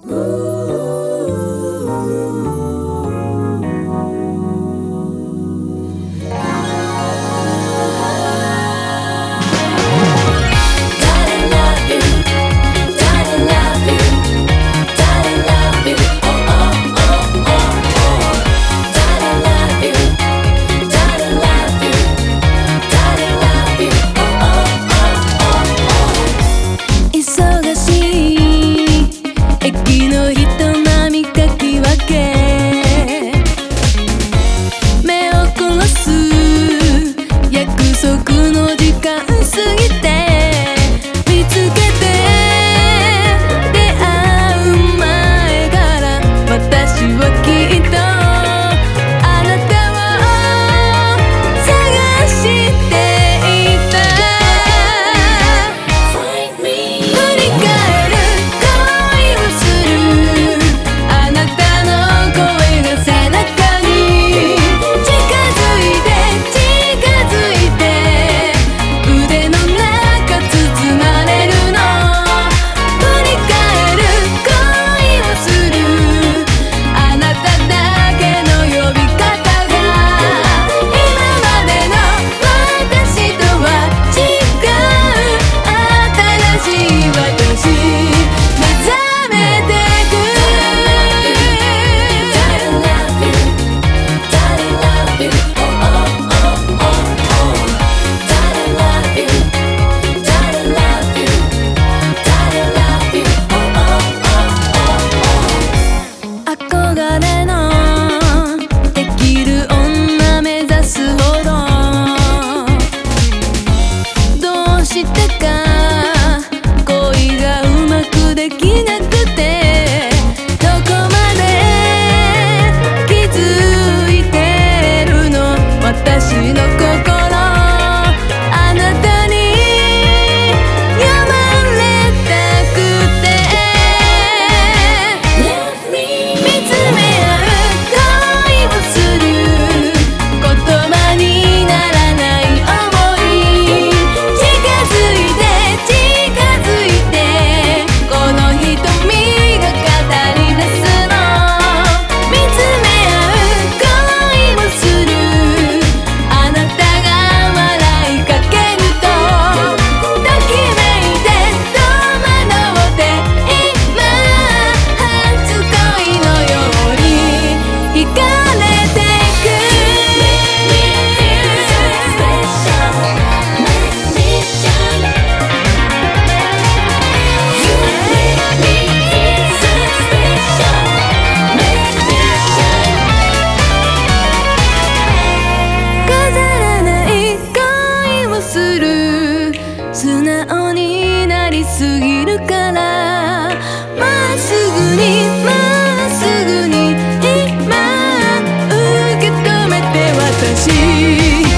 Ooh. de quién になりすぎるから。まっすぐにまっすぐに今受け止めて私。